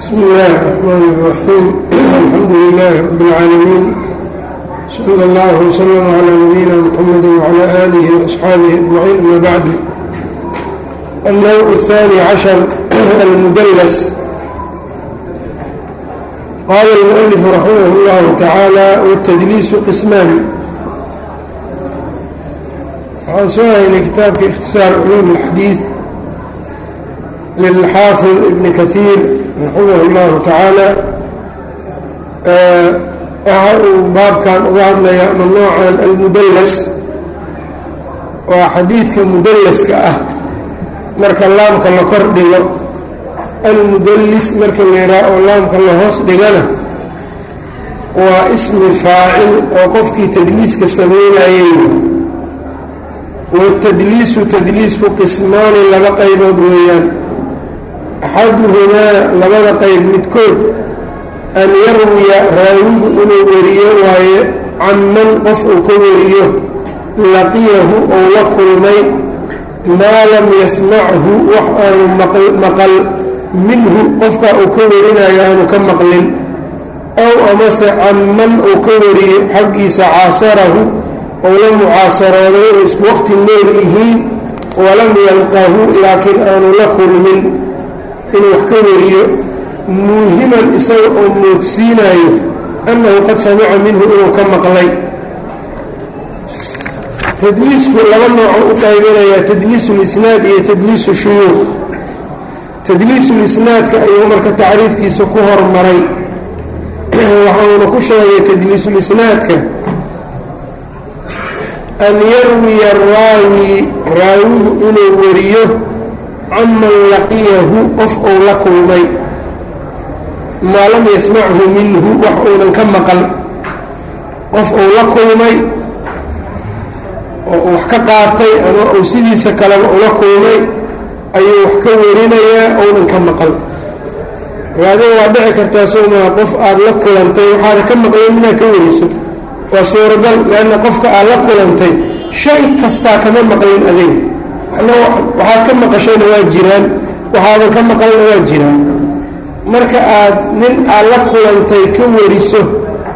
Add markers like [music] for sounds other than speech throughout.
bismi illaahi raxmaan iraxiim alxamdu lilaahi rabi اlcaalamiin sala allahu wslama calaa nabiyina muxamedi wacala aalihi waasxaabihi ajmaciin ama bacdu alnowcu ahaani cashar [clears throat] almudallas. Qaala almualifu raximah اllahu tacaala watadliisu qismaani waxaan soo haynay kitaabka ikhtisaar culuum اlxadiid lilxaafid ibni kahiir raximah اllahu tacaala waxa uu baabkan uga hadlaya ama noocan almudallas waa xadiidka mudallaska ah marka laamka la kor dhigo almudallis marka la yidhaha oo laamka la hoos dhigana waa ismi faacil oo qofkii tadliiska samaynayay watadliisu tadliisku qismaani laba qaybood weeyaan axaduhumaa labada qayb midkood an yarwiya raawigu inuu weriyo waaye can man qof uu ka weriyo laqiyahu ou la kulmay maa lam yasmachu wax aanu maqal minhu qofka uu ka werinayo aanu ka maqlin. Ow amase can man uu ka weriyo xaggiisa caasarahu ou la mucaasarooday oo isku waqti nool yihiin walam yalqahu laakiin aanu la kulmin inuu wax ka weriyo muuhiman isaga oo moodsiinayo annahu qad samica minhu inuu ka maqlay. Tadliisku laba nooco u qaybinayaa tadliisulisnaad iyo tadliisu shuyuukh tadliisulisnaadka ayuu marka tacriifkiisa ku hormaray. Waxauna ku sheegay tadliisulisnaadka an yarwiya raawi raawigu inuu weriyo can man laqiyahu qof ou la kulmay maa lam yasmachu minhu wax uunan ka maqal. Qof ou la kulmay oo uu wax ka qaatay ama uu sidiisa kaleba ula kulmay ayuu wax ka werinayaa ounan ka maqal. Raadin waa dhici kartaa soo maa qof aada la kulantay waxaada ka maqlin inaad ka weriso waa suuragal leanna qofka aad la kulantay shay kastaa kama maqlin adeeg waxaad ka maqashayna waa jiraan waxaadan ka maqalna waa jiraan. Marka aad nin aad la kulantay ka weriso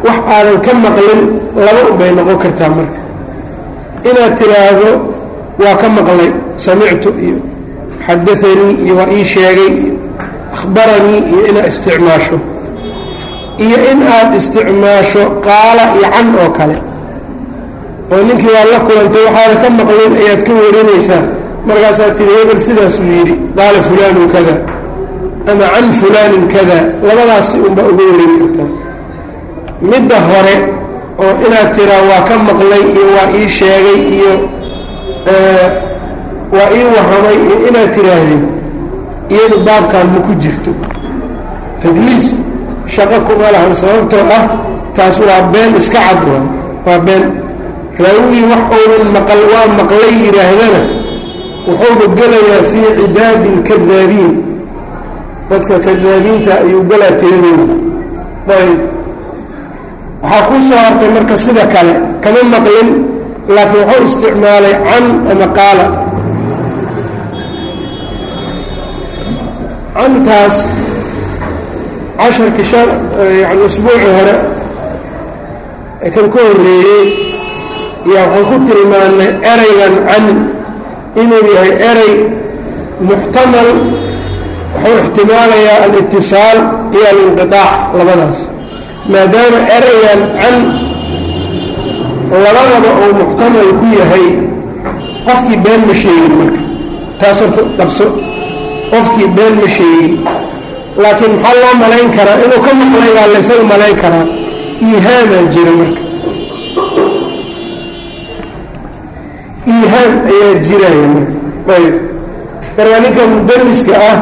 wax aadan ka maqlin laba unbay noqon kartaa marka. Inaad tiraahdo waa ka maqlay samictu iyo xadaanii iyo waa ii sheegay iyo akhbaranii iyo inaad isticmaasho. Iyo in aad isticmaasho qaala iyo can oo kale. Oo ninkii waa la kulantay waxaada ka maqlin ayaad ka warinaysaa markaasaad tiri hebel sidaasuu yidhi qaala fulaanun kada ama can fulaanin kada labadaasi unbaa uga warin kartaa midda hore oo inaad tiraa waa ka maqlay iyo waa ii sheegay iyo waa ii warramay iyo inaad tiraahdid iyadu baabkan ma ku jirto. Tadliis shaqo kuma lahan sababtoo ah taas waa been iska cad waa been. Raawigii wax ounan maqal waa maqlay yidhaahdana wuxuuba gelayaa fii cibaadi lkadaabiin dadka kadaabiinta ayuu galaa tiradooda ayb waxaa kuu soo hartay marka sida kale kama maqlin laakiin wuxuu isticmaalay can ama qaala. Cantaas casharkii yani usbuucii hore kan ka horreeyey yaa waxaan ku tilmaannay eraygan can inuu yahay eray muxtamal wuxuu ixtimaalayaa alitisaal iyo alinqiaac labadaas. Maadaama eraygan can labadaba uu muxtamal ku yahay qofkii been ma sheegin marka. Taas horta dhabso. Qofkii been ma sheegin. Laakiin maxaa loo malayn karaa? Inuu ka maqlay baa laysaga malayn karaa. Iihaamaa jira marka iihaam ayaa jiraya ayb marka ninka mudalliska ah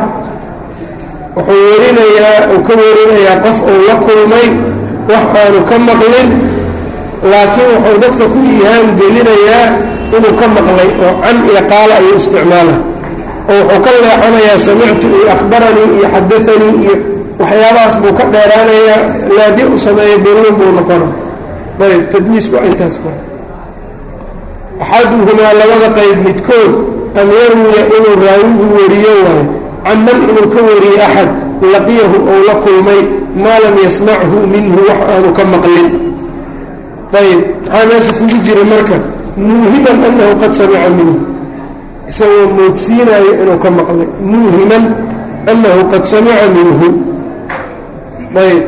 wuxuu werinayaa uu ka werinayaa qof uu la kulmay wax aanu ka maqlin laakiin wuxuu dadka ku iihaam gelinayaa inuu ka maqlay oo can iyo qaala ayuu isticmaala oo wuxuu ka leexanayaa samictu iyo akhbaranii iyo xadaanii iyo waxyaabahaas buu ka dheeraanayaa laadi u sameeya beluun buu noqona ayb tadliis waa intaas axaduhumaa labada qayb midkood an yarwiya inuu raawigu weriyo waayo can man inuu ka weriyo axad laqiyahu ou la kulmay maa lam yasmachu minhu wax aanu ka maqlin ayb maxaa meesha kugu jira marka muuhiman anahu qad samica minhu isagoo moodsiinayo inuu ka maqlay muuhiman anahu qad samica minhu ayb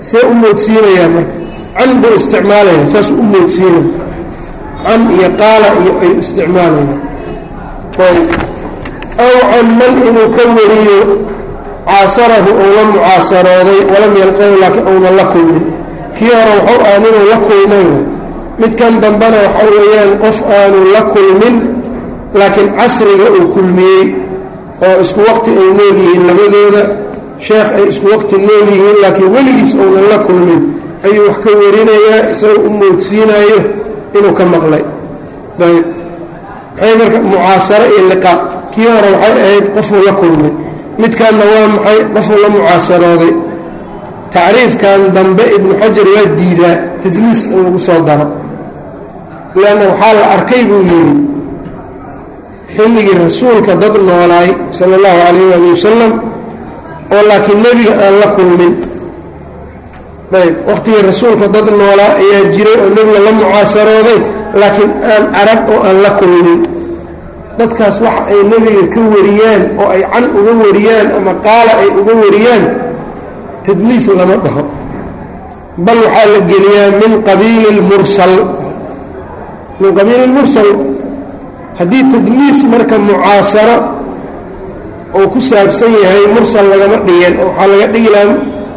see u moodsiinayaa marka can buu isticmaalaya saasuu u moodsiinaya can iyo qaala iyo ay isticmaalaya ayb aw can man inuu ka wariyo caasarahu ou la mucaasarooday walam yalqahu laakiin ounan la kulmin kii hore waxuu ahan inuu la kulmay midkan dambena waxa weeyaan qof aanu la kulmin laakiin casriga uu kulmiyey oo isku waqti ay nool yihiin labadooda sheekh ay isku waqti nool yihiin laakiin weligiis ounan la kulmin ayuu wax ka warinayaa isagoo u moodsiinayo inuu ka maqlay. Ayb maxay marka mucaasaro iyo liqaa kii hore waxay ahayd qofuu la kulmay. Midkanna waa maxay? Qofuu la mucaasarooday. Tacriifkan dambe ibnu xajar waa diidaa tadliis in lagu soo daro. Leanna waxaa la arkay buu yidhi xilligii rasuulka dad noolaay sala allahu calayh waali wasalam oo laakiin nebiga aan la kulmin ayb waqtigii rasuulka dad noolaa ayaa jiray oo nebiga la mucaasarooday laakiin aan arag oo aan la kulmin. Dadkaas waxa ay nebiga ka wariyaan oo ay can uga wariyaan ama qaala ay uga wariyaan tadliis lama dhaho. Bal waxaa la geliyaa min qabiili lmursal min qabiili lmursal haddii tadliis marka mucaasaro oo ku saabsan yahay mursal lagama dhigeen oo waxaa laga dhigi lahaa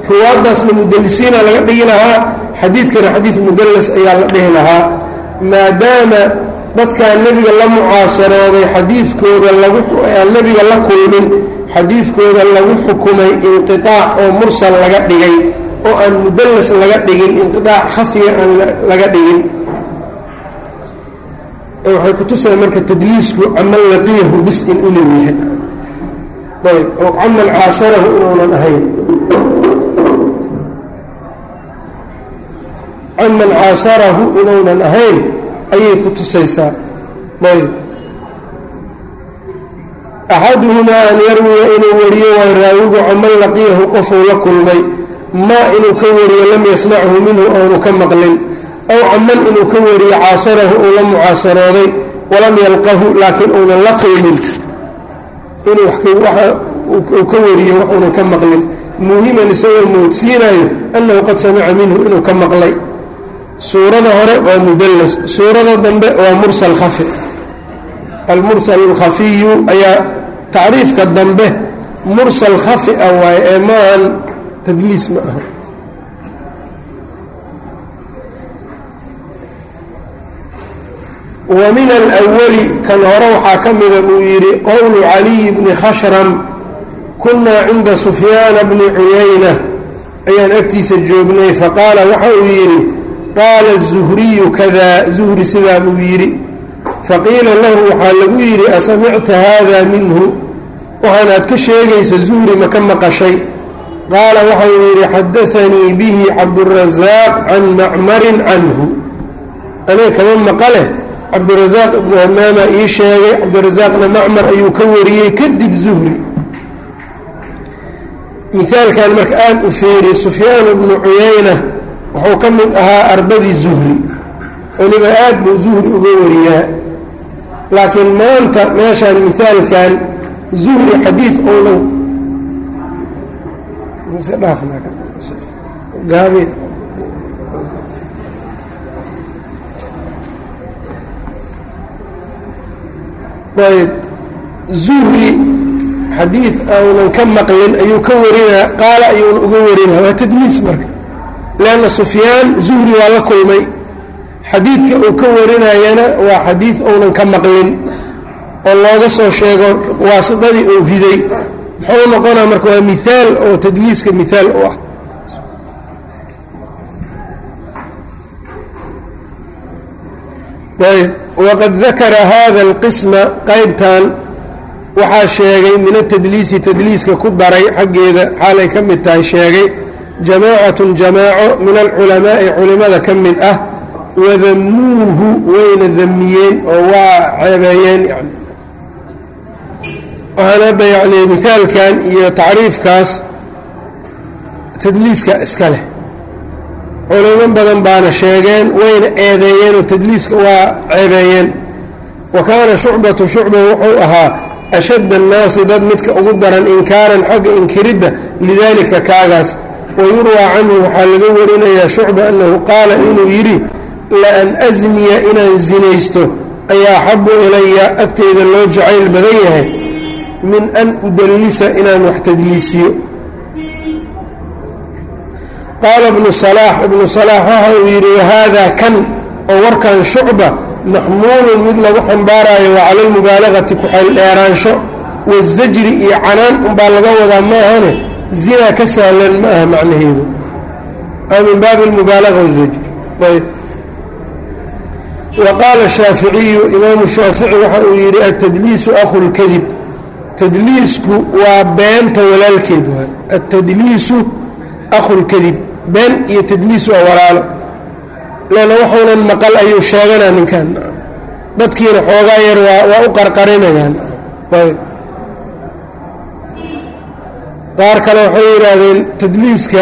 ruwaaddaasna mudalisiina laga dhigi lahaa xadiidkana xadiid mudallas ayaa la dhihi lahaa. Maadaama dadkaa nebiga la mucaasarooday xadiidkooda lagu aan nebiga la kulmin xadiidkooda lagu xukumay inqiaac oo mursal laga dhigay oo aan mudallas laga dhigin inqiaac khafiya aan laga dhigin. Waxay kutusaya marka tadliisku caman laqiyahu bis-in inuu yahay. Ayb oo caman caasarahu inuunan ahayn caman caasarahu inuunan ahayn ayay ku tusaysaa. Ayb. Axaduhumaa an yarwiya inuu wariyo waay raawigu caman laqiyahu qofuu la kulmay. Maa inuu ka wariyo lam yasmachu minhu oonu ka maqlin. Aw caman inuu ka wariyo caasarahu uu la mucaasarooday walam yalqahu laakiin uunan la kulmin. Inuu uu ka wariyo waxuunan ka maqlin. Muhiman isagoo moodsiinayo annahu qad samica minhu inuu ka maqlay suurada hore waa mudallas suurada dambe waa mursal khafi. Almursal alkhafiyu ayaa tacriifka dambe mursal khafi ah waaye ee maahan tadliis ma aha. Wa min alwali kan hore waxaa ka mida buu yidhi qowlu caliyi bni khashram kunnaa cinda sufyaana bni cuyayna ayaan agtiisa joognay faqaala waxa uu yidhi qaala الzuhriyu kada zuhri sidaa buu yidhi faqiila lahu waxaa lagu yidhi asamicta haada minhu waxaanaad ka sheegaysa zuhri ma ka maqashay qaala waxa uu yidhi xadaanii bihi cabdurasaaq can macmarin canhu aniga kama maqale cabdirasaaq ibnu hamaama ii sheegay cabdirasaaqna macmar ayuu ka wariyey kadib zuhri mihaalkan marka aada u feeri sufyaan ibnu cuyayna wuxuu ka mid ahaa ardadii zuhri. Weliba aad buu zuhri uga wariyaa. Laakiin maanta meeshaan mihaalkan zuhri ounan gaabi ayb zuhri xadiid aunan ka maqlin ayuu ka warinaa qaala ayuuna uga warinaa waa tadliis marka lanna sufyaan zuhri waa la kulmay xadiidka uu ka warinayana waa xadiid ounan ka maqlin oo looga soo sheego waasidadii uu riday muxuu noqonaa marka waa miaal oo tadliiska miaal u ah ayb waqad dakara hada اlqisma qaybtan waxaa sheegay min atadliisi tadliiska ku daray xaggeeda xaalay ka mid tahay sheegay jamaacatun jamaaco min alculamaa'i culimmada ka mid ah wadamuuhu wayna damiyeen oo waa ceebeeyeen yani. Waxaan hadda yacni mihaalkan iyo tacriifkaas tadliiska iska leh. Culimo badan baana sheegeen wayna eedeeyeen oo tadliiska waa ceebeeyeen. Wa kaana shucbatu shucba wuxuu ahaa ashadda annaasi dad midka ugu daran inkaaran xagga inkiridda lidaalika kaagaas wa yurwaa canhu waxaa laga warinayaa shucba annahu qaala inuu yidhi la an asniya inaan sinaysto ayaa axabu ilaya agteyda loo jacayl badan yahay min an udallisa inaan wax tadliisiyo qaala ibnu salaax ibnu salaax waxa uu yidhi wahaadaa kan oo warkan shucba maxmuulun mid lagu xambaarayo waa cala almubaalagati ku-xayl dheeraansho wasajri iyo canaan unbaa laga wadaa maahane zinaa ka sahlan ma aha macnaheedu a min baabi almubaalaga wazajri ayb wa qaala shaaficiyu imaamu shaafici waxa uu yidhi altadliisu akhu lkadib tadliisku waa beenta walaalkeed waay altadliisu akhu lkadib been iyo tadliis waa walaalo. leanna waxuunan maqal ayuu sheeganaa ninkan dadkiina xoogaa yar waa u qarqarinayaan. ayb qaar kale waxay yidhaahdeen tadliiska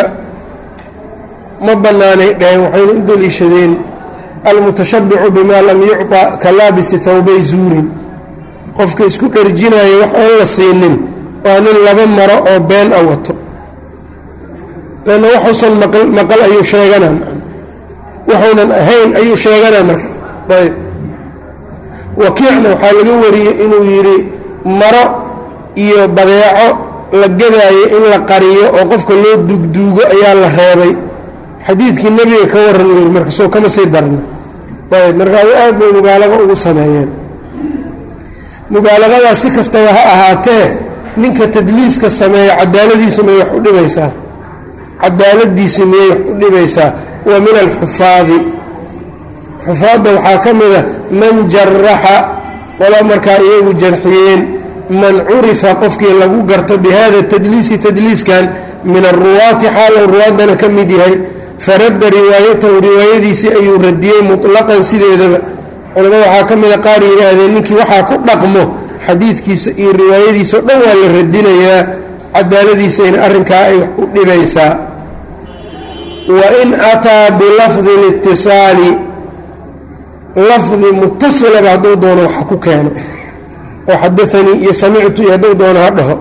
ma bannaanay dhaheen waxayna u deliishadeen almutashabbicu bimaa lam yucطa ka laabisi hawbay zuurin. Qofka isku dherjinaya wax aan la siinin waa nin laba maro oo been a wato. Lanna waxuusan maqal ayuu sheeganaa. Waxuunan ahayn ayuu sheeganaa marka. Ayb. Wakiicna waxaa laga wariyey inuu yidhi maro iyo badeeco la gadaayo in la qariyo oo qofka loo duugduugo ayaa la reebay. Xadiidkii nebiga ka warran uu yidhi marka soo kama sii darna ayb markaa aad bay mubaalago ugu sameeyeen. Mubaalagadaa si kastaba ha ahaatee ninka tadliiska sameeya cadaaladiisu may wax u dhibaysaa. Cadaaladiisi miyay wax u dhibaysaa. Wa min alxufaadi. Xufaadda waxaa ka mida man jaraxa wala markaa iyagu jarxiyeen man curifa qofkii lagu garto bihada tadliisi tadliiskan min aruwaati xaalow ruwaaddana ka mid yahay faradda riwaayatahu riwaayadiisii ayuu radiyey muطlaqan sideedaba. Culamada waxaa ka mida qaar yidhaahdeen ninkii waxaa ku dhaqmo xadiidkiisa iyo riwaayadiisa o dhan waa la radinayaa cadaaladiisayna arrinkaa ay u dhibaysaa wain ataa bilafdi litisaali lafdi mutasilaba hadduu doono waxa ku keeno oo xadaanii iyo samictu iyo hadduu doono ha dhaho.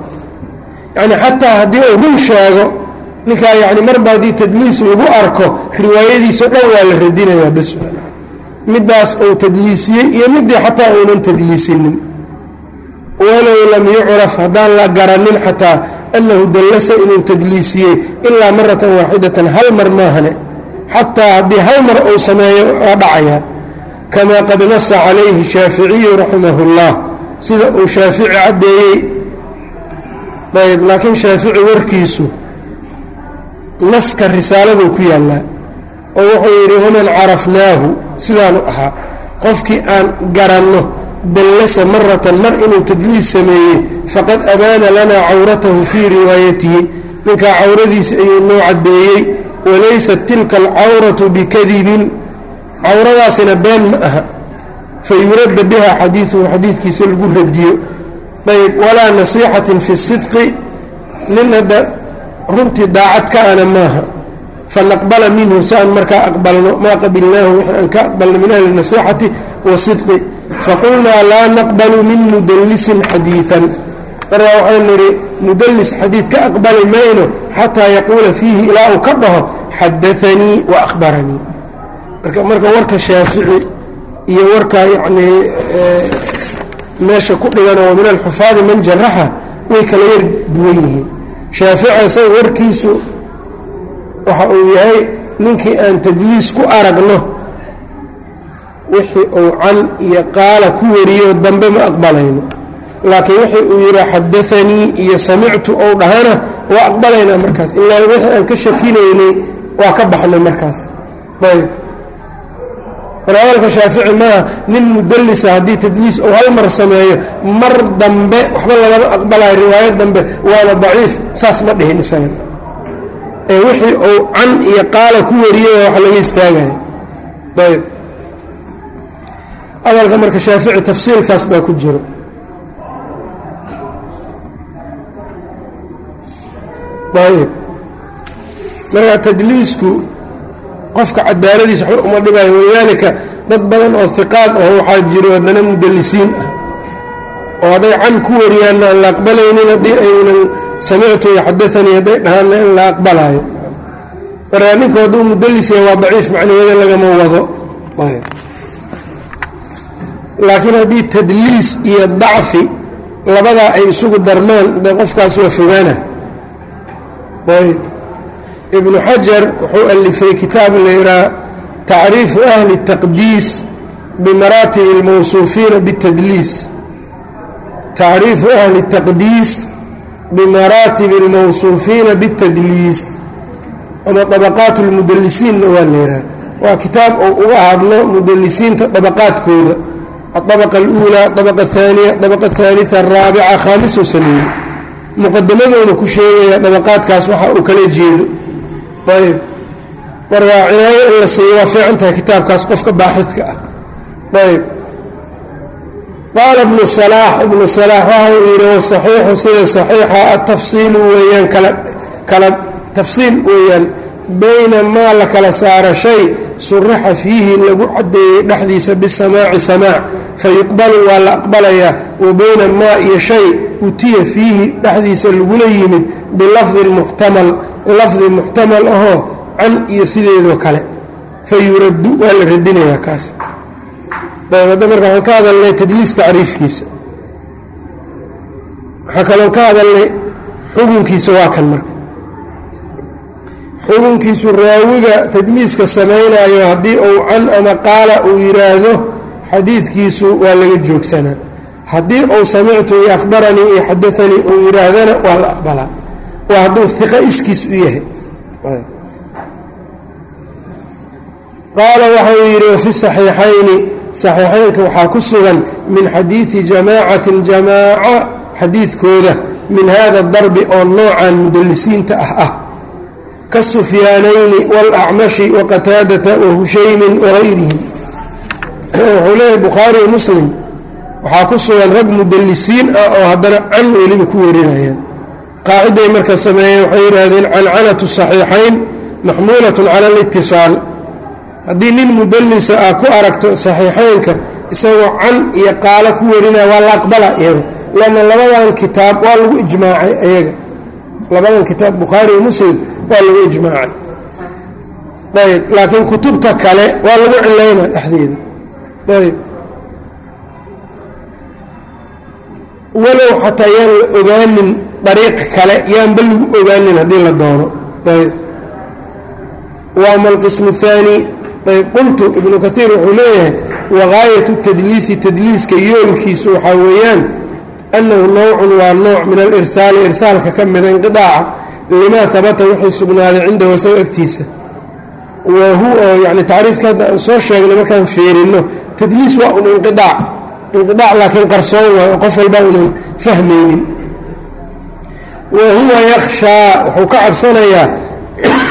Yacni xataa haddii uu run sheego ninkaa yacni marba haddii tadliis lagu arko riwaayadiisa o dhan waa la radinayaa bas middaas uu tadliisiyey iyo midii xataa uunan tadliisinin walow lam yucraf haddaan la garanin xataa annahu dallasa inuu tadliisiyey ilaa maratan waaxidatan hal mar maahane. Xataa haddii hal mar uu sameeyo waa dhacayaa. Kamaa qad nasa calayhi shaaficiyu raximahu اllah sida uu shaafici caddeeyey. Ayb laakiin shaafici warkiisu naska risaaladuu ku yaallaa oo wuxuu yidhi waman carafnaahu sidaanu ahaa qofkii aan garanno dallasa maratan mar inuu tadliis sameeyey faqad abaana lanaa cawratahu fii riwaayatihi. Ninkaa cawradiisa ayuu noo caddeeyey walaysat tilka alcawratu bikadibin. Cawradaasina been ma aha fayuradda biha xadiiduhu xadiidkiisa lagu radiyo. Ayb walaa nasiixatin fi sidqi nin hadda runtii daacad ka ana maaha. Fanaqbala minhu si aan markaa aqbalno maa qabilnaahu wixii aan ka aqbalno min ahli nasixati wasidqi faqulnaa laa naqbalu min mudallisin xadiian markaa waxaan nidhi mudallis xadiid ka aqbali mayno xataa yaquula fiihi ilaa uu ka dhaho xadaanii wa ahbaranii marka warka shaafici iyo warka yacnii meesha ku dhigana wa min alxufaadi man jaraxa way kala yar duwan yihiin. Shaafici isaga warkiisu waxa uu yahay ninkii aan tadliis ku aragno wixii uu can iyo qaala ku wariyo dambe ma aqbalayno. Laakiin wixii uu yidhi xadaanii iyo samictu ou dhahana waa aqbalaynaa markaas. Ilaa wixii aan ka shakinaynay waa ka baxnay markaas. Ayb walaalka shaafici maaha nin mudalisa haddii tadliis uu hal mar sameeyo mar dambe waxba lagama aqbalayo riwaayad dambe waana daciif saas ma dhihin isaga. Ee wixii uu can iyo qaala ku wariyay wax laga istaagaya ayb hadalka marka shaafici tafsiilkaas baa ku jiro. Ayb marka tadliisku qofka cadaaladiisa waxba uma dhibayo walidaalika dad badan oo hiqaad aho waxaa jiro haddana mudalisiin ah. Oo hadday can ku wariyaanna aan la aqbalaynin haddii aynan samictu iyo xadaanii hadday dhahaanna in la aqbalaayo. Markaa ninku hadduu mudalis yahay waa daciif macnaheeda lagama wado. Laakiin haddii tadliis iyo dacfi labadaa ay isugu darmaan de qofkaas waa fogaana. Ayb ibnu xajar wuxuu alifay kitaab la yidhaha tacriifu ahli الtaqdiis bimaraatibi اlmawsuufiina bاtadliis tacriifu ahli الtaqdiis bimaraatibi اlmawsuufiina bاtadliis ama طabaqaat اlmudalisiinna waa la yidhaha waa kitaab uu uga hadlo mudalisiinta dabaqaadkooda aلطabqa اlأuulى طabqa الثaaniya طabqa الثaaliثa الraabica khaamisuu sameeyey muqadamadowna ku sheegaya dabaqaadkaas waxa uu kala jeedo ayb marka cinaayo in la siiyo waa fiican tahay kitaabkaas qofka baaxidka ah. Ayb qaala ibnu salaax ibnu salaax waxa uu yidhi wasaxiixu sida saxiixa atafsiilu weeyaan kala tafsiil weeyaan bayna maa la kala saara shay surixa fiihi lagu caddeeyey dhexdiisa bisamaaci samaac fayuqbalu waa la aqbalayaa wa bayna maa iyo shay utiya fiihi dhexdiisa lagula yimid bilafdin muxtamal lafdi muxtamal ahoo can iyo sideedoo kale. Fa yuraddu waa la radinayaa kaas. Hadda marka waxaan ka hadalnay tadliis tacriifkiisa. Waxaa kaloo ka hadalnay xukunkiisa waa kan marka. Xukunkiisu raawiga tadliiska samaynayo haddii uu can ama qaala uu yidhaahdo xadiidkiisu waa laga joogsanaa. Haddii uu samictu iyo akhbaranii iyo xadaanii uu yidhaahdana waa la aqbalaa waa hadduu iqa iskiis u yahay. Qaala waxau yidhi wafi saxiixayni. Saxiixaynka waxaa ku sugan min xadiidi jamaacatin jamaaca xadiidkooda min hada darbi oo noocan mudalisiinta ah ah kasufyaanayni wاlacmashi waqataadata wahushaymin wahayrihim wuxuu leeyahay bukhaari muslim waxaa ku sugan rag mudalisiin ah oo haddana can weliba ku warinayaan qaaciday marka sameeyeen waxay yidhaahdeen cancanatu saxiixayn maxmuulatun cala alitisaal haddii nin mudalisa ah ku aragto saxiixaynka isagoo can iyo qaalo ku warinaya waa la aqbala iyaga lanna labadan kitaab waa lagu ijmaacay iyaga labadan kitaab bukhaari iyo muslim waa lagu ijmaacay. Ayb laakiin kutubta kale waa lagu cilayna dhexdeeda. Ayb walow xataa yaan la ogaanin dariiq kale yaanba lagu ogaanin haddii la doono. Ayb waama alqismu اhaani ayb qultu ibnu kaiir wuxuu leeyahay wagaayatu tadliisi tadliiska yoolkiisu waxaa weeyaan annahu nawcun waa nooc min alirsaali irsaalka ka mida inqiaaca limaa habata wixii sugnaaday cindahu isaga agtiisa. Wa huwa yani tacriifka hadda aan soo sheegnay markaan fiirinno tadliis waa un inqiaac inqiaac laakiin qarsoon waayo qof walba unan fahmaynin. Wa huwa yakhshaa wuxuu ka cabsanayaa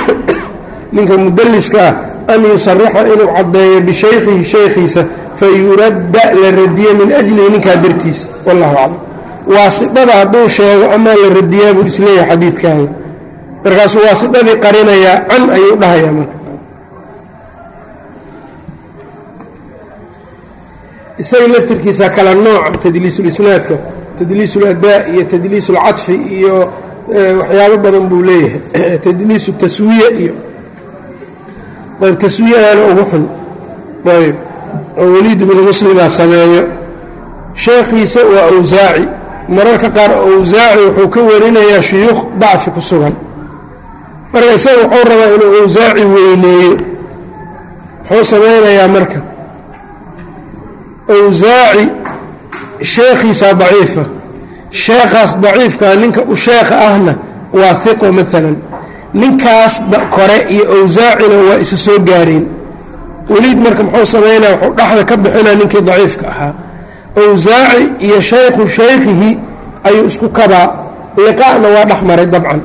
[coughs] ninka mudaliska ah an yusarixa inuu caddeeyo bishaykhihi shaykhiisa fayuradda la radiyo min ajlihi ninkaa dartiisa wallahu aclam. Waasidada hadduu sheego amaa la radiyaa buu is leeyahay xadiidkaaga markaasuu waasidadii qarinayaa can ayuu dhahayaa marka isaga laftirkiisa kala nooca tadliisulisnaadka tadliisuuladaa iyo tadliisulcadfi iyo waxyaabo badan buu leeyahay. [clears throat] Tadliisu taswiya iyo ayb taswiyahana ugu xun. Ayb oo weliid bnu muslimaa sameeyo. Sheekhiisa waa awsaaci mararka qaar awsaaci wuxuu ka warinayaa shuyuukh dacfi ku sugan. Marka isaga wuxuu rabaa inuu awsaaci weyneeyo. Muxuu samaynayaa marka awsaaci sheekhiisaa daciifa sheekhaas daciifkaa ninka u sheekha ahna waa hiqo maalan ninkaas kore iyo awsaacina waa isa soo gaareen weliid marka muxuu samaynaya wuxuu dhexda ka bixinaa ninkii daciifka ahaa. Awsaaci iyo shaykhu shaykhihi ayuu isku kabaa. Liqaa'na waa dhex maray dabcan.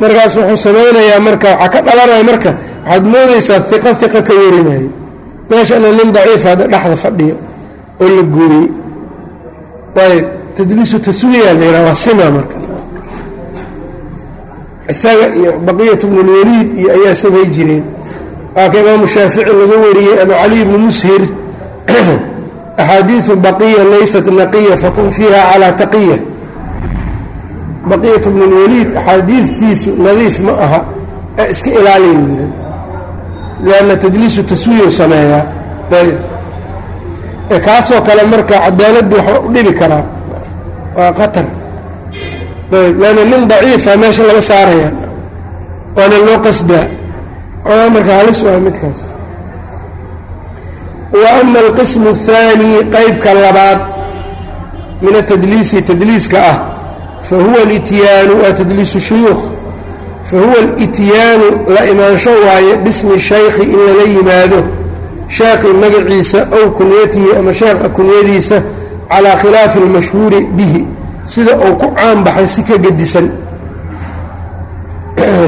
Markaas wuxuu samaynayaa marka waxaa ka dhalanaya marka waxaad moodaysaa iqa iqa ka warinayo meeshana nin daciifa dhexda fadhiyo oo la gooyey ayb tadliisu taswiya la yidhaha waa sima marka. Isaga iyo baqiyat bnu lwaliid iyo ayaa samay jireen. Waa ka imaamu shaafici laga wariyey abu cali bni mushir. [clears throat] Axaadiiu baqiya laysat naqiya fakun fiiha calaa taqiya. Baqiyat bnu lwaliid axaadiidtiisu nadiif ma aha ee iska ilaaliya lanna tadliisu taswiyu sameeya. Ayb e, kaasoo kale marka cadaaladdu waxa u dhibi karaa waa qatar ayb lanna nin daciifa meesha laga saaraya. Waana loo qasdaa o marka halis waa midkaas. Wa ama alqismu الhaani qaybka labaad min atadliisi tadliiska ah fa huwa lityaanu waa tadliisu shuyuukh fa huwa اlityaanu la imaansho waaye bismi shaykhi in lala yimaado sheekhi magaciisa ow kunyatihi ama sheekha kunyadiisa calaa khilaafi اlmashhuuri bihi sida uu ku caan baxay si ka gedisan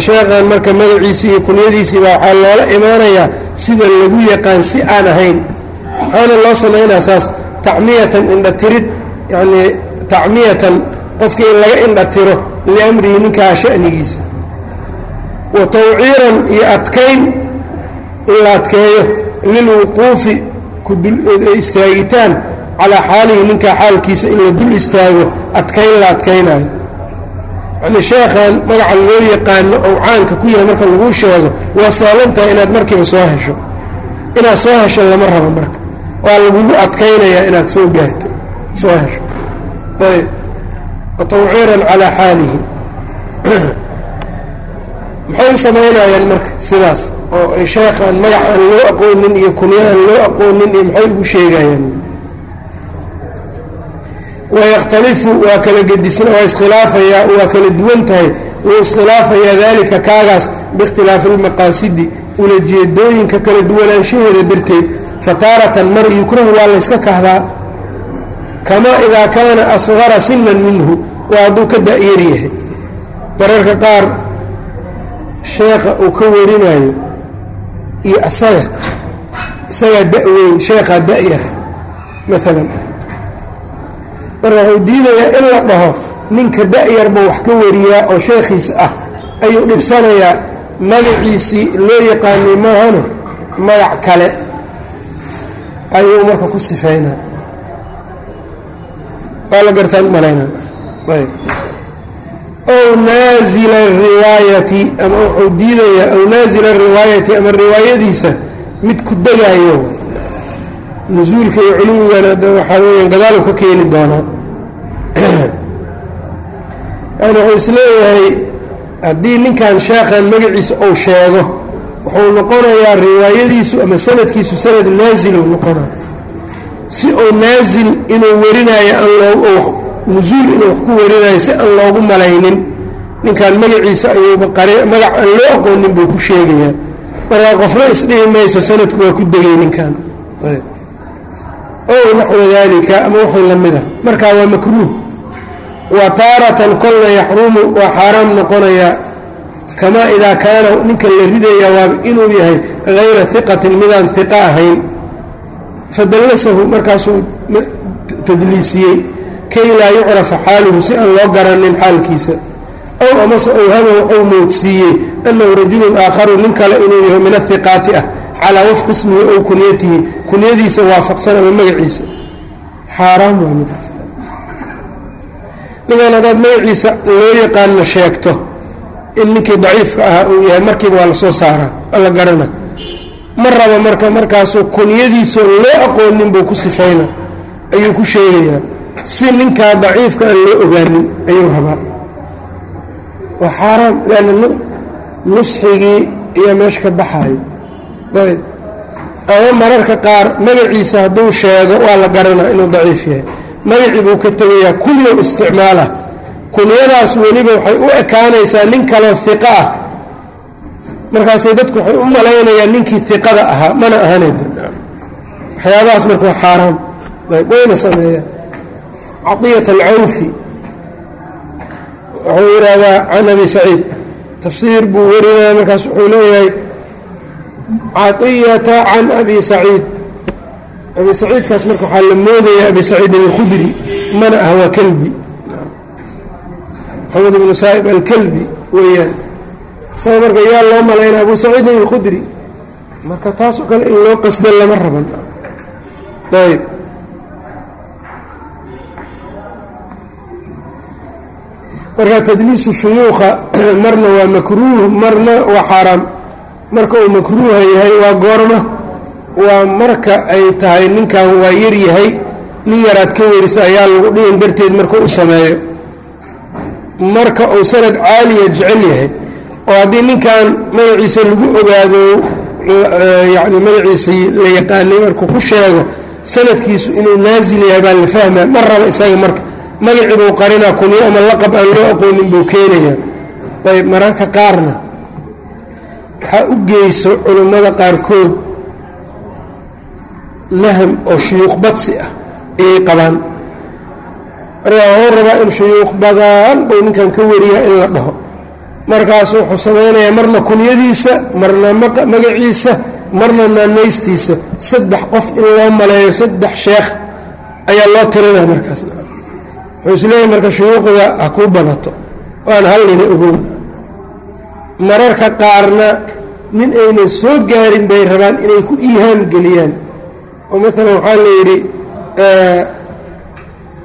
sheekhan marka magaciisii iyo kunyadiisii baa waxaa loola imaanayaa sida lagu yaqaan si aan ahayn waxaana loo samaynaa saas tacmiyatan indhatirid yacnii tacmiyatan qofka in laga indhatiro liamrihi ninkaa sha'nigiisa wa tawciiran iyo adkayn in la adkeeyo lilwuquufi istaagitaan calaa xaalihi ninkaa xaalkiisa in la dul istaago adkayn la adkaynayo yacnii sheekhan magacan loo yaqaano ou caanka ku yahay marka laguu sheego waa saalantahay inaad markiiba soo hesho. Inaad soo hesho lama rabo marka. Waa lagugu adkaynayaa inaad soo gaarto soo hesho. Ayb watawciiran calaa xaalihi [clears throat] maxay u samaynayaan marka sidaas? Oo ay sheekhan magac loo aqoonin iyo kunyo aan loo aqoonin iyo maxay ugu sheegayaan? Wayakhtalifu waa kala gedisna waa iskhilaafayaa waa kala duwan tahay. Wuu iskhilaafayaa daalika kaagaas biikhtilaafi lmaqaasidi ulajeedooyinka kala duwanaanshaheeda darteed. Fataaratan mar yukrahu waa layska kahdaa kamaa idaa kaana asgara sinan minhu waa hadduu ka da-yar yahay. Mararka qaar sheekha uu ka warinayo iyo asaga isagaa da-weyn sheekhaa da-yar maalan marka wuxuu diidayaa in la dhaho ninka da-yarba wax ka wariyaa oo sheekhiisa ah ayuu dhibsanayaa magaciisii loo yaqaanay maahane magac kale. Ayuu marka ku sifeynaa. Waa la gartaan malayna ow naazila riwaayati ama wuxuu diidayaa ow naazila riwaayati ama riwaayadiisa mid ku degaayo nusuulka iyo culuwigana de waxaa weeyaan gadaalu ka keeni doonaa yani wuxuu is leeyahay haddii ninkan sheekhan magaciisa uu sheego wuxuu noqonayaa riwaayadiisu ama sanadkiisu sanad naaziluu noqonaya si uu naazil inuu warinayo aan loo nusuul inuu wax ku warinayo si aan loogu malaynin. Ninkan magaciisa ayuuba qari magac aan loo aqoonin buu ku sheegayaa. Markaa qofna isdhihi mayso sanadku waa ku degay ninkan ow naxwa dalika ama waxay la mida markaa waa makruuh. Wa taaratan kolna yaxrumu waa xaaraam noqonayaa kamaa idaa kaana ninka la ridaya waaba inuu yahay hayra hiqatin midaan hiqa ahayn. Fadallasahu markaasuu tadliisiyey kay laa yucrafa xaaluhu si aan loo garanin xaalkiisa. Ow amase owhama wuxuu moodsiiyey annahu rajulun aakharu nin kale inuu yahay min ahiqaati ah calaa wafqi ismihi ow kunyatihi. Kunyadiisa waafaqsan ama magaciisa. Xaaraam waa midaas ninkan haddaad magaciisa loo yaqaano sheegto in ninkii daciifka ahaa uu yahay markiiba waa la saaraa la garana. Ma rabo marka markaasuu kunyadiisao loo aqoonin buu ku sifayna ayuu ku sheegayaa si ninkaa daciifka aan loo ogaanin ayuu rabaa. Waa xaaraam leanna nusxigii iyo meesha ka baxaayo ayb ama mararka qaar magaciisa hadduu sheego waa la garanaa inuu daciif yahay. Magacii buu ka tegayaa kunyow isticmaala. Kunyadaas weliba waxay u ekaanaysaa nin kaloo hiqa ah. Markaasay dadku waxay u malaynayaan ninkii hiqada ahaa mana ahaneed waxyaabahaas marka waa xaaraam. Ayb wayna sameeyaan caطiyat alcawfi wuxuu yidhaahdaa can abi saciid. Tafsiir buu warinaya markaas wuxuu leeyahay caطiyata can abi saciid. Abi saciidkaas marka waxaa la moodaya abi saciidin alkhudri mana ah waa kelbi maxamed ibnu saa'ib alkelbi weeyaan. Isaga marka yaa loo malaynaa abu saciidin alkhudri marka taasoo kale in loo qasda lama raban. Ayb marka tadliisu shuyuuka [clears throat] marna waa makruuh marna waa xaaraam marka uu makruuha yahay waa goorma. Waa marka ay tahay ninkan waa yar yahay nin yaraad ka werisa ayaa lagu dhihin darteed markuu u sameeyo. Marka uu sanad caaliya jecel yahay oo haddii ninkan magaciisa lagu ogaado yacni magaciisii la yaqaanay markuu ku sheego sanadkiisu inuu naasil yahay baa la fahmaa ma raba isaga marka magacii buu qarinaa kunyo ama laqab aan loo aqoonin buu keenayaa. Ayb mararka qaarna waxaa u geyso culummada qaarkood naham oo shuyuuq badsi ah ayay qabaan. Markaa rabaa in shuyuuq badan buu ninkan ka wariyaa in la dhaho. Markaasu wuxuu samaynayaa marna kunyadiisa marna magaciisa marna naanaystiisa. Saddex qof in loo maleeyo saddex sheekh ayaa loo tirinaya markaas wuxuu is leeyahay marka shuyuuqda ha kuu badato waan hal nina mararka qaarna nin aynan soo gaarin bay rabaan inay ku iihaan geliyaan. Oo maalan waxaa la yidhi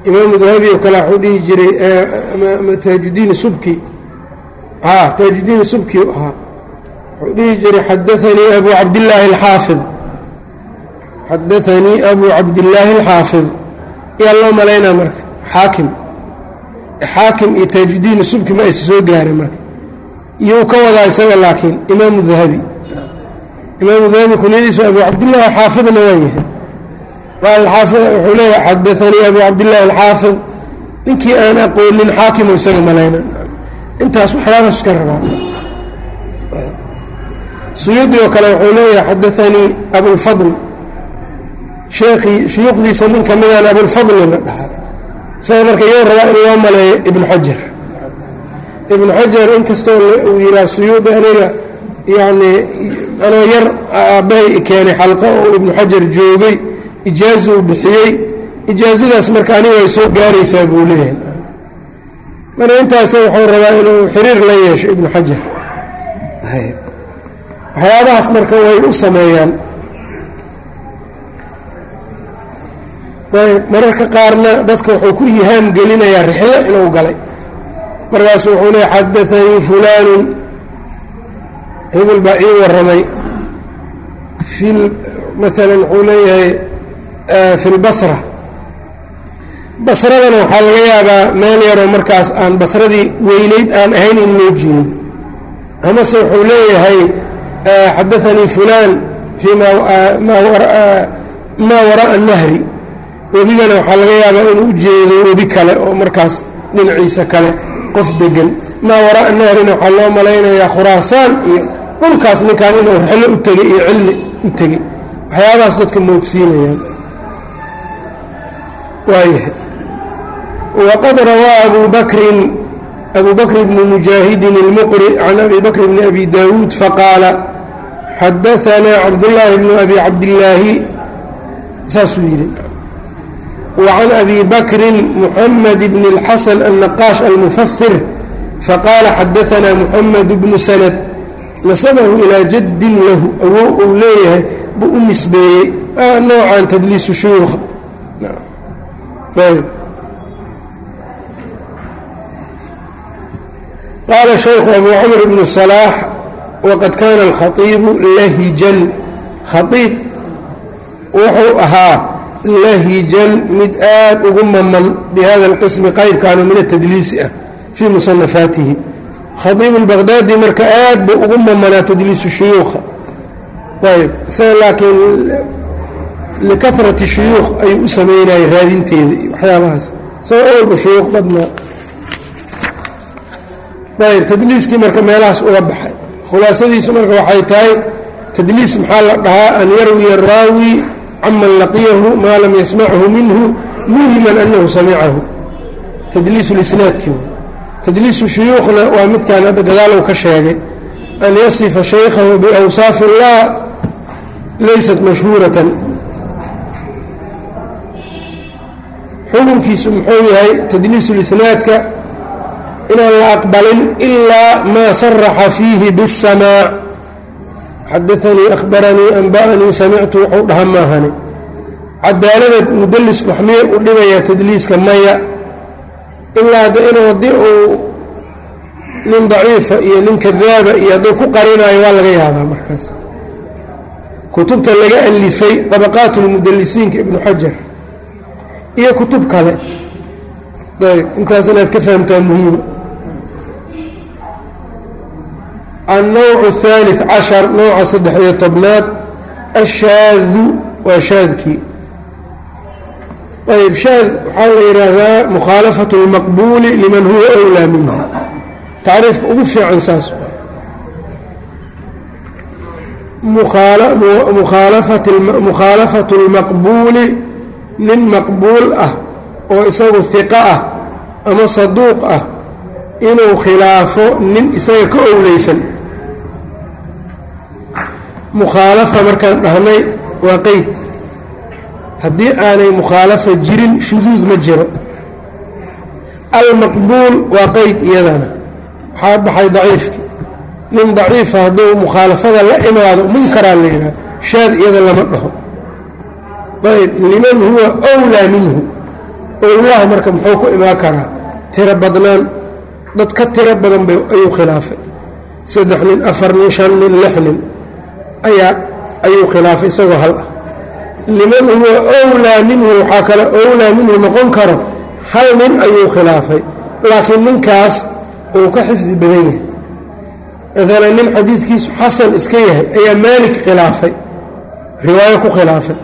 imaamu dahabi oo kale waxuu dhihi jiray taajudiin subki. A taajudiin subki ahaa. Wuxuu dhihi jiray xadaanii abu cabdillaahi alxaafid. Xadaanii abu cabdillaahi alxaafid. Yaa loo malaynaa marka xaakim xaakim iyo taajudiin subki ma aysa soo gaarin marka. Iyou ka wadaa isaga laakiin imaamu dahabi. Imaamu dahabi kunyadiisu abu cabdillaahi xaafidna waa yahay wuxuu leeyahay xadaanii abu cabdillaahi alxaafid. Ninkii aan aqoonin xaakimu isaga malayna intaas waxyaabaas iska rabaa. Suyuudi oo kale wuxuu leeyahay xadaanii abulfadl sheekhii shuyuukhdiisa nin ka midaan abulfadli la dhahaa isaga marka iyou rabaa in loo maleeyo ibnu xajar ibnu xajar inkastoo uu yihaa suyuudi aniga yacnii anoo yar aabbahay keenay xalqo oo ibnu xajar joogay ijaaza uu bixiyey. Ijaazadaas marka aniga ay soo gaaraysaa buu leeyahay. Marka intaas wuxuu rabaa inuu xiriir la yeesho ibnu xajar waxyaabahaas marka way u sameeyaan mararka qaarna dadka wuxuu ku ihaam gelinayaa rixlo inuu galay. Markaasu wuxuu leeya xadaanii fulaanun. Hebel baa ii warramay. Maalan wuxuu leeyahay fi lbasra basradana waxaa laga yaabaa meel yaroo markaas aan basradii weynayd aan ahayn in loo jeedo. Amase wuxuu leeyahay xadaanii fulaan fii maa wara'a nahri webigana waxaa laga yaabaa inuu u jeedo webi kale oo markaas dhinaciisa kale qof degan maa wara'a nahrina waxaa loo malaynayaa khuraasaan iyo dhulkaas ninkaan inuu rexlo u tegay iyo cilmi u tegey waxyaabahaas dadka moogsiinayaan waayahay waqad rawaa abu bakrin abu bakr bni mujaahidin ilmuqri can abi bakr bni abi daawuud faqaala xadaanaa cabdullaahi bnu abi cabdillaahi saasuu yidhi وعن أبي بكر محمد بن الحسن النقاش المفسر فقال حدثنا محمد بن سند نسبه إلى جد له أو ليه بأنسبه آه نوعا تدليس شيوخ طيب قال شيخ أبو عمر بن صلاح وقد كان الخطيب لهجا خطيب وحو أها lahijan mid aad ugu maman bihada اlqismi qaybkaanu min atadliisi ah fii musanafaatihi khadiib اlbaqdaadi marka aad buu ugu mamanaa tadliisu shuyuukha. Ayb isaga laakiin likarati shuyuukh ayuu u sameynayay raadinteeda iyo waxyaabahaas. Isagoo awalba shuyuuq badnaa ayb tadliiskii marka meelahaas uga baxay. Khulaasadiisu marka waxay tahay tadliis maxaa la dhahaa an yarwiya raawi caman laqiyahu maa lam yasmachu minhu muhiman anahu samicahu tadliisu lisnaadkii tadliisu shuyuukhna waa midkaan hadda gadaalow ka sheegay an yasifa shaykhahu biawsaafi llah laysat mashhuuratan xukunkiisu muxuu yahay tadliisulisnaadka inaan la aqbalin ilaa maa saraxa fiihi biاsamaac xadaanii akhbaranii anba'anii samictu wuxuu dhaha maahani cadaalada mudalisku wax u dhibayaa tadliiska maya ilaa de inuu haddii uu nin daciifa iyo nin kadaaba iyo hadduu ku qarinayo waa laga yaabaa markaas kutubta laga alifay dabaqaat lmudalisiinka ibnu xajar iyo kutub kale ayb intaas inaad ka fahamtaa muhiima alnowcu ahaali cashar nouca saddex iyo tobnaad. ashaadu waa shaadkii ayb shaad waxaa la yidhaahdaa mukhaalafatu اlmaqbuuli liman huwa awlaa minhu tacriifka ugu fiican saas mukhaalafatu اlmaqbuuli nin maqbuul ah oo isagu hiqa ah ama saduuq ah inuu khilaafo nin isaga ka owlaysan mukhaalafa markaan dhahnay waa qeyd. Haddii aanay mukhaalafa jirin shuduud ma jiro. Almaqbuul waa qeyd iyadana waxaa baxay daciifki. Nin daciifa hadduu mukhaalafada la imaado munkaraa la yidhaha shaad iyada lama dhaho. Ayb liman huwa wlaa minhu. Owlaha marka muxuu ku imaan karaa tiro badnaan. Dad ka tiro badan bay ayuu khilaafay. Saddex nin afar nin shan nin lix nin ayuu khilaafay isagoo hal ah. Liman huwa wlaa minhu waxaa kale owlaa minhu noqon karo hal nin ayuu khilaafay. Laakiin ninkaas uu ka xifdi badan yahay. Maalan nin xadiidkiisu xasan iska yahay ayaa maalik khilaafay. Riwaayo ku khilaafay.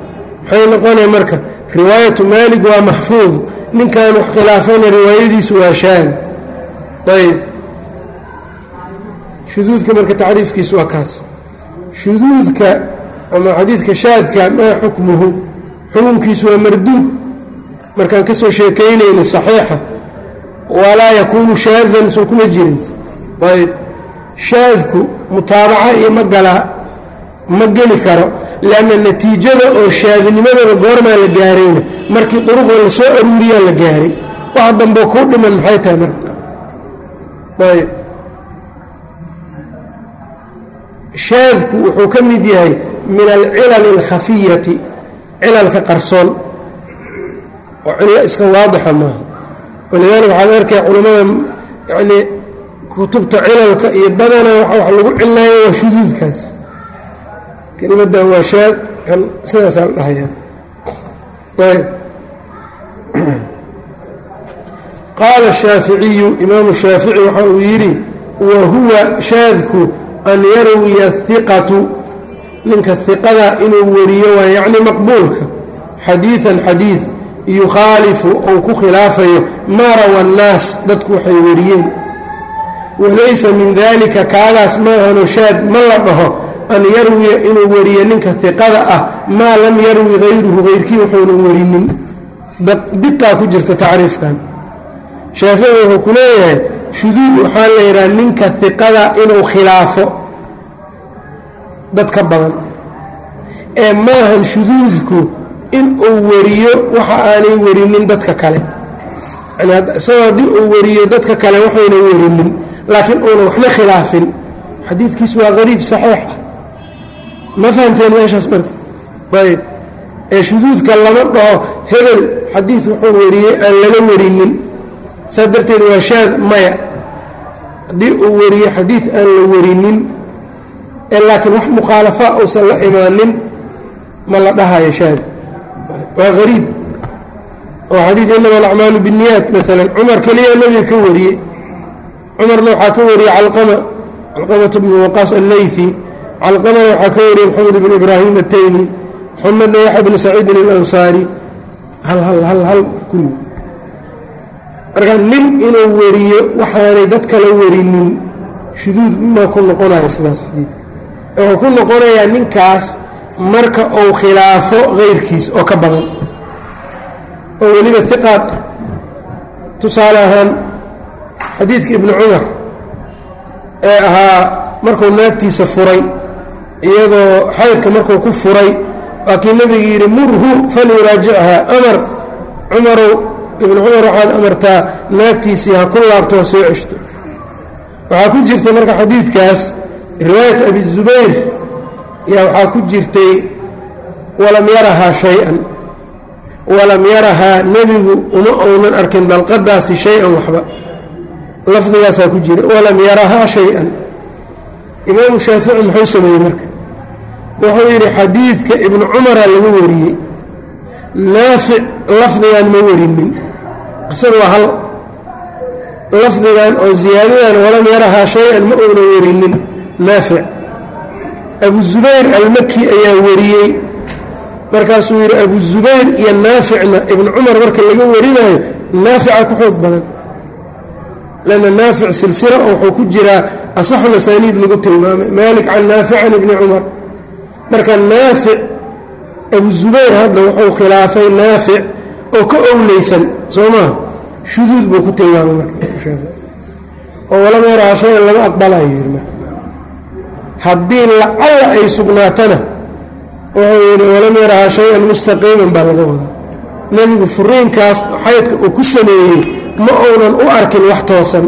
Maxay noqonaya marka riwaayatu maalik waa maxfuud. Ninkan wax khilaafayna riwaayadiisu waa shaad ayb shuduudka marka tacriifkiisu waa kaas shuduudka ama xadiidka shaadka maa xukmuhu? Xukunkiisu waa marduud markaan ka soo sheekaynayna saxiixa walaa yakuunu shaadan soo kuma jirin. Ayb shaadku mutaabaca iyo ma galaa ma geli karo lanna natiijada oo shaadinimadaba goormaa la gaarayna. Markii duruqda la soo aruuriyaa la gaaray. Wax dambe kuu dhiman maxay tahay marka shaadku wuxuu ka mid yahay min alcilali alkhafiyati cilalka qarsoon. Oo cillo iska waadixa maaha. Walidaalika waxaad arkay culammada yanii kutubta cilalka iyo badana wax lagu cilayo waa shuduudkaas. Kelimadda waa shaad kan sidaasaa la dhahayaa ayb. Qaala shaaficiyu imaamu shaafici waxa uu yidhi wa huwa shaadku an yarwiya hiqatu ninka hiqada inuu wariyo waa yacni maqbuulka. Xadiidan xadiid yukhaalifu ou ku khilaafayo maa rawa annaas dadku waxay wariyeen. Walaysa min dalika kaagaas maahano shaad ma la dhaho an yarwiya inuu wariyo ninka hiqada ah maa lam yarwi hayruhu hayrkii wuxuuna warinin. Diqaa ku jirta tacriifkan. Shaafici wuxuu ku leeyahay shuduud waxaa la yidhaha ninka hiqada inuu khilaafo dad ka badan. Ee maahan shuduudku in uu wariyo waxa aanay warinin dadka kale. Isagoo haddii uu wariyo dadka kale waxayna warinin laakiin uuna waxna khilaafin. Xadiidkiisu waa qariib saxiix. Ah ma fahamteen meeshaas marka? Ayb ee shuduudka lama dhaho hebel xadiid wuxuu wariyey aan lala warinin saas darteed waa shaad maya haddii uu wariyo xadiid aan la warinin ee laakiin wax mukhaalafa uusan la imaanin ma la dhahayo shaad waa qariib oo xadiid inama alacmaalu binniyaat maalan cumar keliya nebiga ka wariyey cumarna waxaa ka wariyey calqama calqamata bnu waqaas alleyfi calqamana waxaa ka wariyey maxamed bn ibraahim ataymi maxamedna yaxya bn saciidin alansaari hal hal hal hal kulli marka nin inuu wariyo waxaanay dad kala warinin. Shuduud ma ku noqonayo sidaas xadiidka wuxuu ku noqonayaa ninkaas marka uu khilaafo kayrkiis oo ka badan. Oo weliba hiqaad ah tusaale ahaan xadiidka ibni cumar ee ahaa markuu naagtiisa furay iyadoo xaydka markuu ku furay waa kii yidhi murhu falyuraajichaa amar cumarow ibnu cumar waxaad amartaa naagtiisii ha ku laabto ha soo ceshto. Waxaa ku jirta marka xadiidkaas riwaayat abi zubayr yaa waxaa ku jirtay walam yarahaa shay-an. Walam yarahaa nebigu uma uunan arkin dalqadaasi shay-an waxba. Lafdigaasaa ku jira walam yarahaa shay-an. Imaamu shaafici muxuu sameeyey marka. Wuxuu yidhi xadiidka ibnu cumara laga wariyey naafic lafdigan ma warinin qisada waa hal. Lafdigan oo ziyaadadan walam yarahaa shay-an ma uuna warinin. Naafic abu zubayr almaki ayaa wariyey. Markaasuu yidhi abu zubayr iyo naaficna ibnu cumar marka laga warinayo naafica ku xoog badan. Lanna naafic silsila wuxuu ku jiraa asaxu masaaniid lagu tilmaamay. Maalik can naafic can ibni cumar. Marka naafic abu zubayr hadda wuxuu khilaafay naafic oo ka owleysan soo maha shuduud buu ku tilmaamay marka oo walama yaraha shayan lama aqbalayo yidhi marka haddii lacalla ay sugnaatana wuxuu yidhi walam yarahaa shay-an mustaqiiman baa laga wadaa. Nebigu furiinkaas xaydka uu ku sameeyey ma uunan u arkin wax toosan.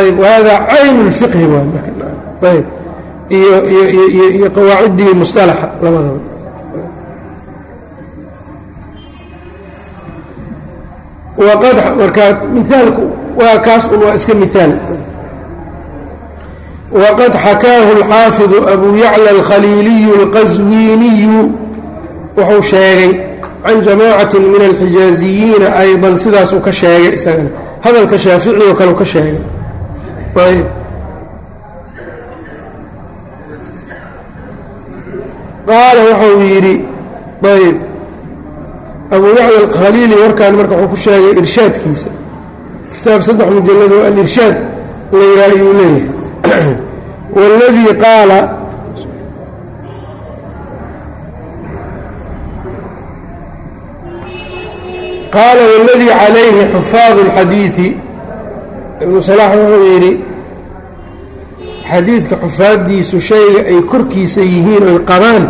Ayb wahada caynu lfiqhi waay markaayb iyo iyo iyo qawaaciddii musطalaxa labadaba markaa miaalku waa kaas un waa iska miaal waqad xakaahu alxaafidu abu yacla alkhaliiliyu alqaswiiniyu wuxuu sheegay can jamaacatin min alxijaaziyiina aydan sidaasuu ka sheegay isagana. Hadalka shaafici oo kale u ka sheegay. Qaala wuxuu yidhi ayb abu yaxya alkhaliili warkaan marka wuxuu ku sheegay irshaadkiisa. Kitaab saddex mujalad oo alirshaad layraa ayuu leeyahay. [clears throat] Waladii qaala qaala waladii calayhi xufaadu اlxadiidi ibnu salaax wuxuu yidhi xadiidka xufaaddiisu shayga ay korkiisa yihiin oy qabaan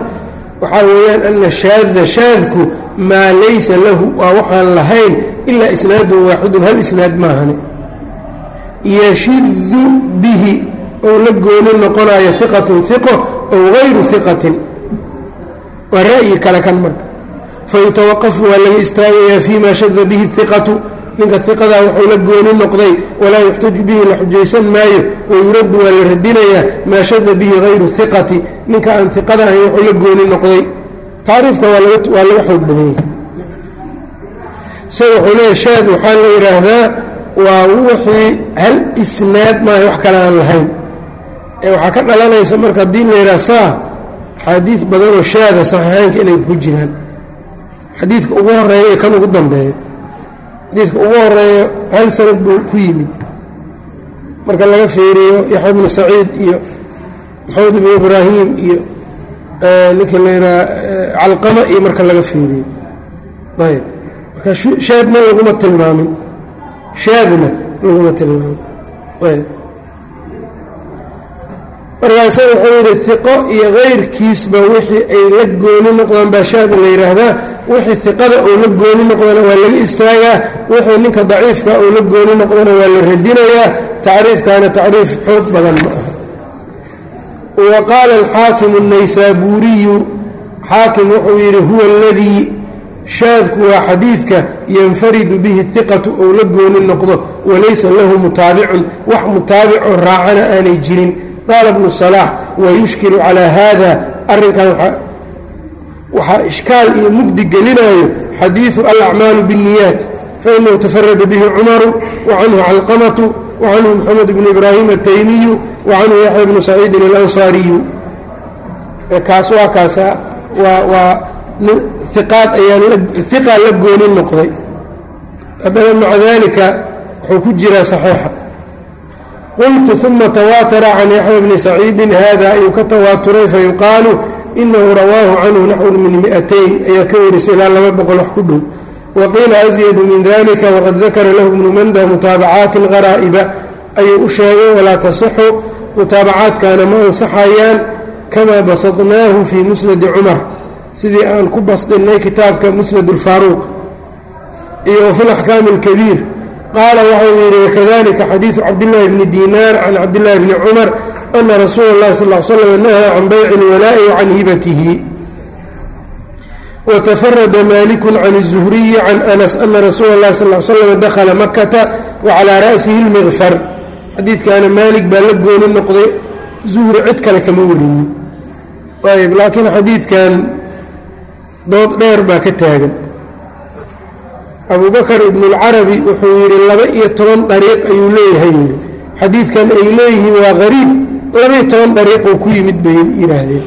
waxaa weeyaan ana shaada shaadku maa laysa lahu waa waxaan lahayn ilaa isnaadun waaxidun hal isnaad maahani. Yashidu bihi ou la gooni noqonayo iqatun iqo ow gayru iqatin waa ra'yi kale kan marka. Fayutawaqafu waa laga istaagayaa fii ma shada bihi iqatu ninka iqadaa wuxuu la gooni noqday walaa yuxtaju bihi la xujaysan maayo wayuraddu waa la radinayaa maa shada bihi hayru iqati ninka aan iqada ahayn wuxuu la gooni noqday tacriifka waa laga xoog badan yahay isaga wuxuu leeya shaad waxaa la yidhaahdaa waa wixii hal isnaad maaha wax kale aan lahayn. Ee waxaa ka dhalanaysa marka haddii la yidhaha saa xaadiid badanoo shaada saxiixeynka inay ku jiraan. Xadiidka ugu horreeya ee kan ugu dambeeya. Xadiidka ugu horreeya hal sanad buu ku yimid. Marka laga fiiriyo yaxya bnu saciid iyo maxamed ibnu ibraahim iyo ninka la yidhaha calqama iyo marka laga fiiriyo. Ayb marka shaadna laguma tilmaamin. Shaadna laguma tilmaamin. Ayb markaa isaga wuxuu yidhi iqo iyo kayrkiisba wixii ay la gooni noqdaan baa shaada la yidhaahdaa. Wixii iqada ou la gooni noqdana waa laga istaagaa. Wixii ninka daciifka ou la gooni noqdana waa la radinayaa. Tacriifkaana tacriif xoog badan ma aha wa qaala alxaakimu الnaysaabuuriyu xaakim wuxuu yidhi huwa aladii shaadku waa xadiidka yanfaridu bihi iqatu ou la gooni noqdo walaysa lahu mutaabicun wax mutaabicoo raacana aanay jirin qaala bnu salaax wayushkilu calaa haada arrinkan waxaa ishkaal iyo mugdi gelinayo xadiidu alacmaalu biاnniyaat fainahu tafarada bihi cumaru wa canhu calqamatu wa canhu moxamed bnu ibraahim ataymiyu wa canhu yaxya bnu saciidin alansaariyu kaas waa kaasa. Waa waa iqaad ayaa iqaa la gooni noqday. Haddana maca dalika wuxuu ku jiraa saxiixa. Qultu uma tawaatara can yaxya bni saciidin hada ayuu ka tawaaturay fayuqaalu inahu rawaahu canhu naxwu min miatayn. Ayaa ka warisay ilaa laba boqol wax ku dhow. Waqiila asyadu min dalika waqad dakara lahu bnu manda mutaabacaatin qaraa'iba ayuu u sheegay walaa tasixu mutaabacaadkaana ma ansaxayaan kamaa basadnaahu fii musnadi cumar sidii aan ku basdinnay kitaabka musnad ulfaaruuq iyo wafi laxkaami اlkabiir qaala waxau yidhi wakadalika xadiidu cabdillaahi bni dinaar can cabdillaahi bni cumar ana rasuula اllahi sal l slam nahaa can bayci اlwalaa'i wacan hibatihi watafarada maliku can الzuhriyi can anas ana rasuula اllahi sal l slam dakhala makata wacalaa ra'sihi اlmiqfar xadiidkaana maalik baa la gooni noqday zuhri cid kale kama warinin. Ayb laakiin xadiidkan dood dheer baa ka taagan. Abubakar ibnulcarabi wuxuu yidhi laba iyo toban dariiq ayuu leeyahay. Yidhi xadiidkan ay leeyihiin waa qariib labaiyo toban dariiquu ku yimid bay yidhaahdeen.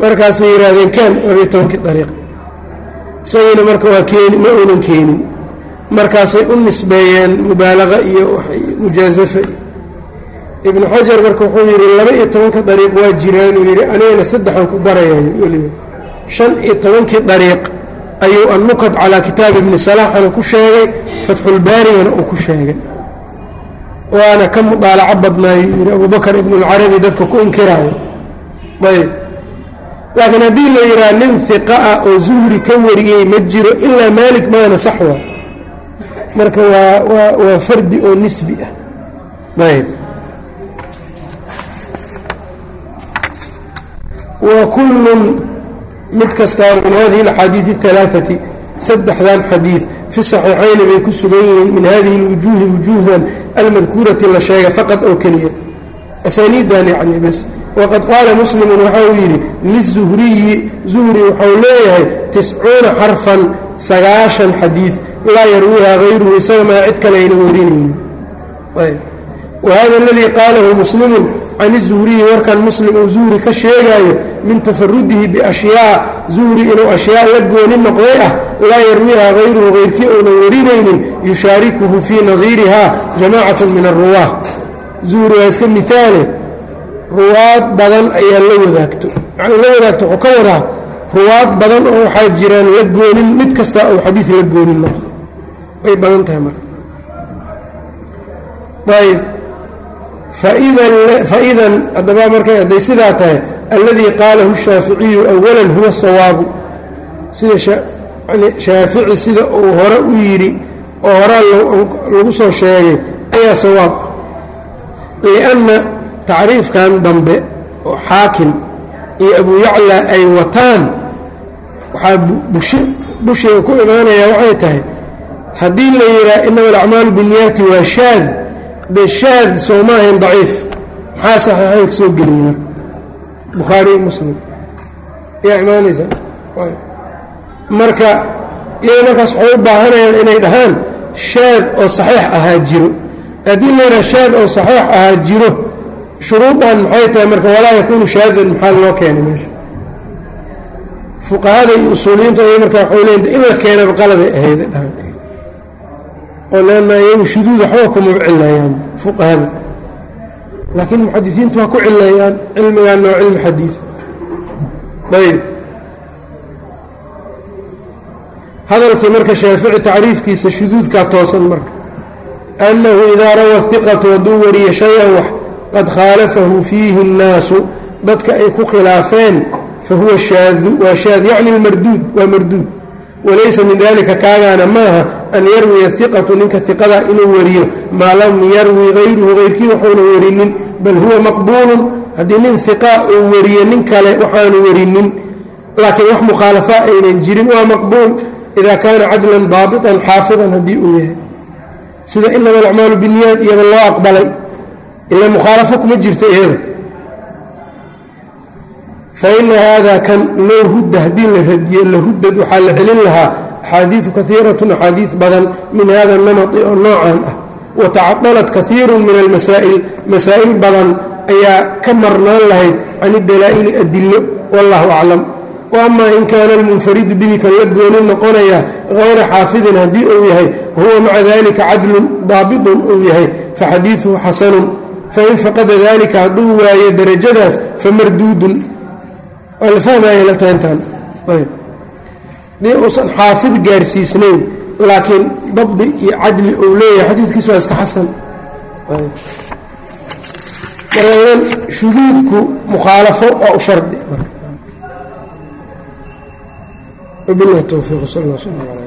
Markaasay yidhaahdeen kaan labaiyo tobankii dariiq. Isagiina marka waa keeni ma uunan keenin markaasay u nisbeeyeen mubaalaqa iyo mujaasafa ibnu xajar marka wuxuu yidhi laba iyo tobanka dariiq waa jiraan uu yidhi anigana saddexan ku darayay. Weliba shan iyo tobankii dariiq ayuu annukad calaa kitaabi ibni salaaxana ku sheegay fatxulbaarigana uu ku sheegay. Waana ka mudaalaco badnaayo yidhi abubakar ibnulcarabi dadka ku inkiraayo. Ayb laakiin haddii la yidhaha nin hiqa ah oo zuhri ka wariyey ma jiro ilaa maalik maana saxwa marka waa waa waa fardi oo nisbi ah ayb wa kullun mid kastaa min hadihi اlaxaadiiث الثalaaثati saddexdan xadiid fi صaxiixayni bay ku sugan yihiin min hadihi اlwujuuhi wujuuhdan almadkuurati la sheega faqad oo keliya asaniidan yani bs waqad qaala muslimu waxa uu yidhi liلzuhriyi zuhri waxau leeyahay tiscuuna xarfan sagaashan xadiid laa yarwiiha hayruhu isaga maa cid kale ayna warinayni wahada aladii qaalahu muslimu can izuhriyi warkan muslim uu zuhri ka sheegaayo min tafarudihi biashyaa zuhri inuu ashyaa la gooni noqday ah laa yarwiiha hayruhu hayrkii uunan warinaynin yushaarikuhu fii nadiiriha jamacatu min aruwaah zuhri waa iska miaale ruwaad badan ayaa la wadaagto. La wadaagto wuxuu ka wadaa ruwaad badan oo waxaa jiraan la goonin mid kasta uu xadiid la goonin noqdo way badan tahay marka. Ayb faidan haddaba markay hadday sidaa tahay alladii qaalahu الshaaficiyu awalan huwa sawaabu. Sida shaafici sida uu hore u yidhi oo horaa lagu soo sheegay ayaa sawaab. Lianna tacriifkan dambe oo xaakim iyo abu yacla ay wataan waxaa bushiga ku imaanaya waxay tahay haddii la yidhaha inama alacmaalu binniyaati waa shaad dee shaad soomaahayn daciif. Maxaa saxiixaynka soo geliyey? Marka bukhaariy muslim. Ayaa imaanaysa marka iyaga markaas waxay u baahanayaan inay dhahaan shaad oo saxiix ahaa jiro. Haddii la yidhaha shaad oo saxiix ahaa jiro shuruudan maxay tahay? Marka walaa yakuunu shaadan maxaa loo keenay meesha? Fuqahada iyo usuuliyiintu ay marka waxay leeyiin in la keenaba qaladay ahayd dhahan oo iyagu shuduud waxba kuma cilayaan fuqahada laakiin muxadisiintu waa ku cilayaan cilmigaana waa cilmi xadiid ayb hadalkii marka shaafici tacriifkiisa shuduudkaa toosan marka annahu idaa rawa hiqatu hadduu wariya shay-an wax qad khaalafahu fiihi اnnaasu dadka ay ku khilaafeen fahuwa shaadu waa shaad yacni marduud waa marduud walaysa min dalika kaagaana maaha an yarwiya hiqatu ninka hiqada inuu wariyo maa lam yarwi hayruhu hayrkii waxuuna warinin bal huwa maqbuulun. Haddii nin hiqa uu wariyo nin kale waxaanu warinin. Laakiin wax mukhaalafaa aynan jirin waa maqbuul. Ida kaana cadlan daabitan xaafidan haddii uu yahay. Sida inama alacmaalu binniyaad iyaba loo aqbalay ila mukhaalafo kuma jirta iyada faina hada kan low rudda haddii la radiye la ruddad waxaa la celin lahaa axaadiidu kaiiratun axaadiid badan min hada namati oo noocan ah watacadalat kaiiru min almasaa'il masaa'il badan ayaa ka marnaan lahayd can idalaa'ili adillo wallahu aclam waama in kaana almunfaridu bihi kan la gooni noqonaya hayra xaafidin haddii uu yahay wahuwa maca dalika cadlun daabitun uu yahay faxadiiduhu xasanun fain faqada dalika hadduu waayo darajadaas famarduudun waa la fahmaya la taintaan dii uusan xaafid gaarsiisnayn laakiin dabdi iyo cadli uu leeyahay xadiidkiis waa iska xasan. Marka shuduudku mukhaalafo waa u shardi. Wabilahi towfiiq sal sl ala